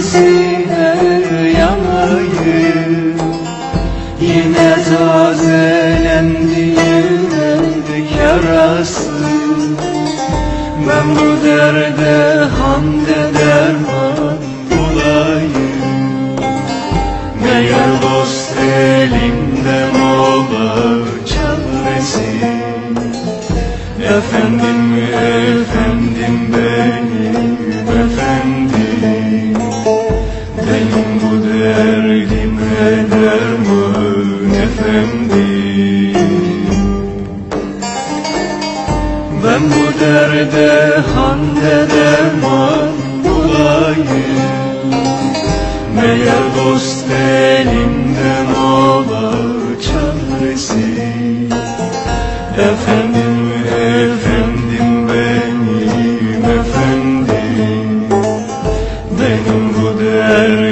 hangisine yanayım Yine tazelendi yürek yarası Ben bu derde hamde derman bu derde hande derman bulayım. Meğer dost elinden ola çaresi. Efendim efendim benim efendim. Benim bu derdime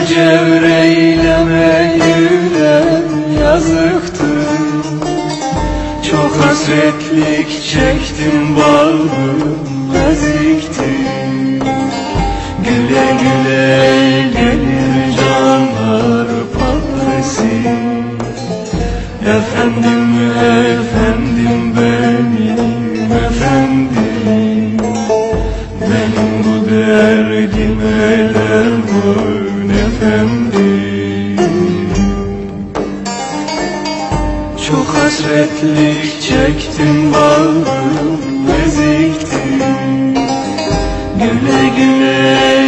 Bülbül cevreyleme gülen yazıktı. Çok hasretlik çektim bağrım efendim Çok hasretlik çektim bağrım ezikti Güle güle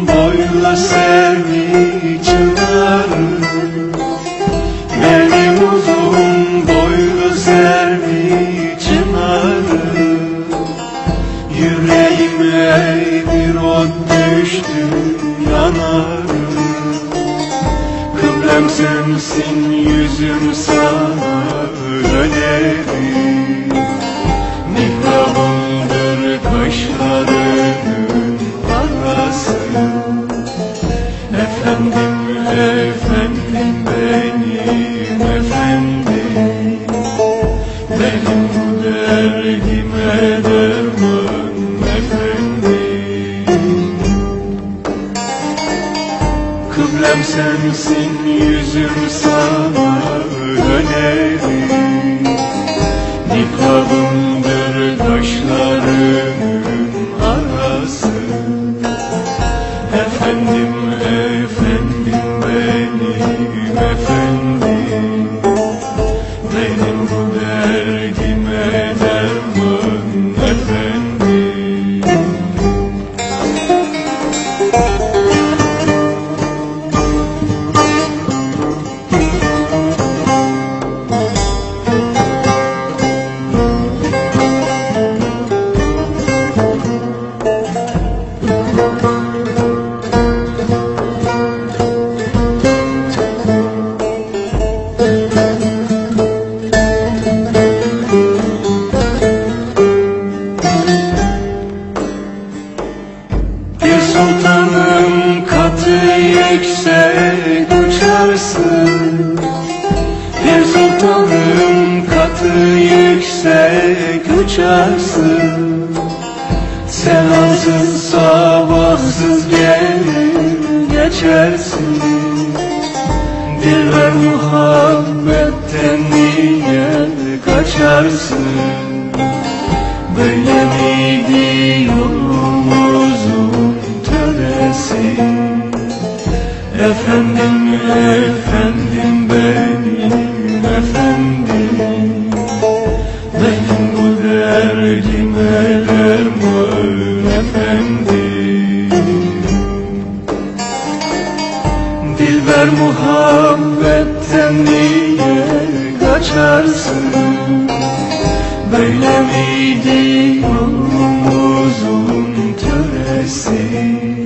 boyla sevdi çınarım Benim uzun boylu sevdi çınarım Yüreğime bir ot düştü yanarım Kıblem sensin yüzüm sana önerim Efendim benim efendim. Benim bu derman efendim. Kıblem yüzüm sana önerim Nikabımdır benim efendim yüksek uçarsın Selamsız sabahsız gelir geçersin. Dilber muhabbetten niye kaçarsın. Böyle miydi yolumuzun töresi Efendim efendim benim efendim. Benim bu derdime derman efendim Dilber muhabbetten niye kaçarsın? Böyle miydi yolumuzun töresi